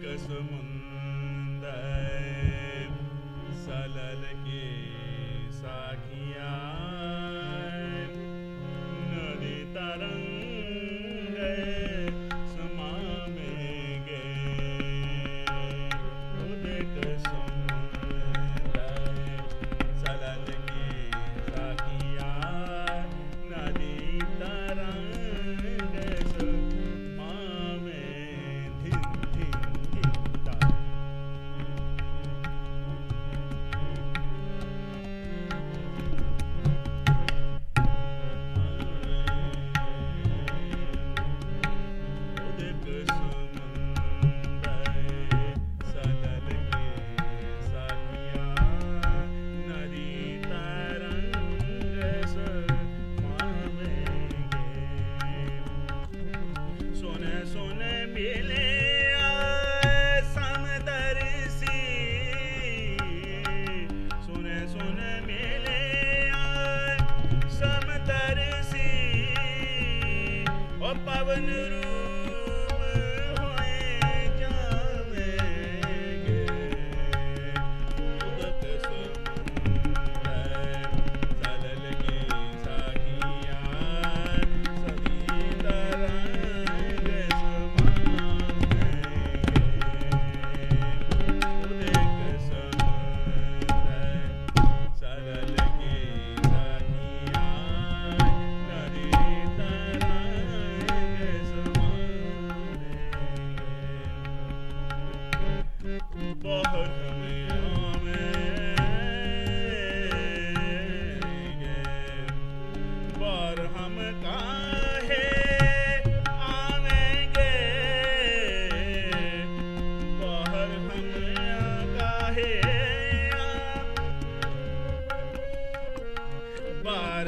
कसम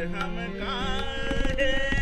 हम का है?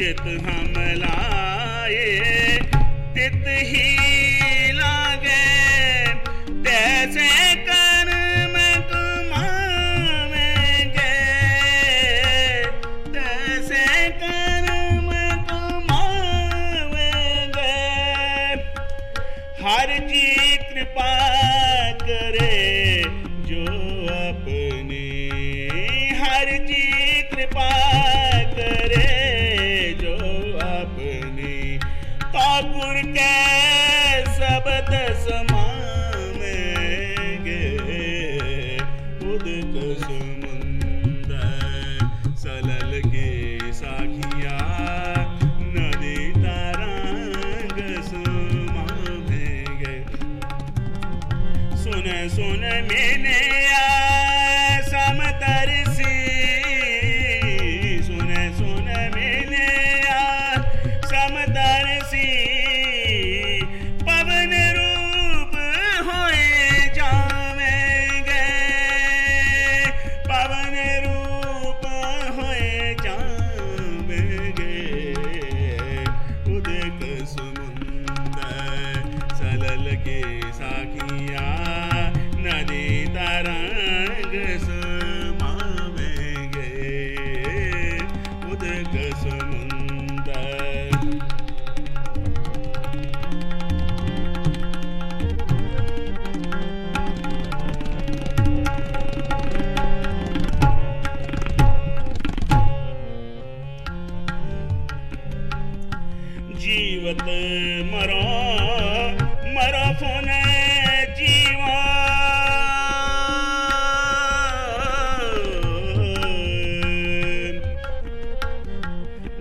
ਜਿਤ ਹਮਲਾ ਗੁਣ ਕੈ ਸਬਦ ਸਮ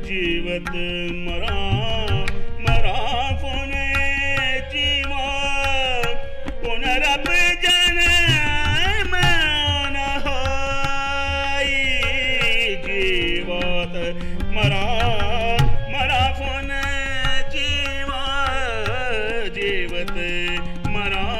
ਜੀਵਤ ਮਰਾ ਮਰਾ ਕੋਨੇ ਜੀਵਤ ਕੋਨ ਰੱਬ ਜਾਣੇ ਮੈਂ ਹੋਈ। ਜੀਵਤ ਮਰਾ ਮਰਾ ਕੋਨੇ ਜੀਵਤ ਜੀਵਤ ਮਰਾ।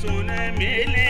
सुन मिले